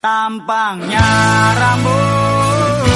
Tampangnya rambut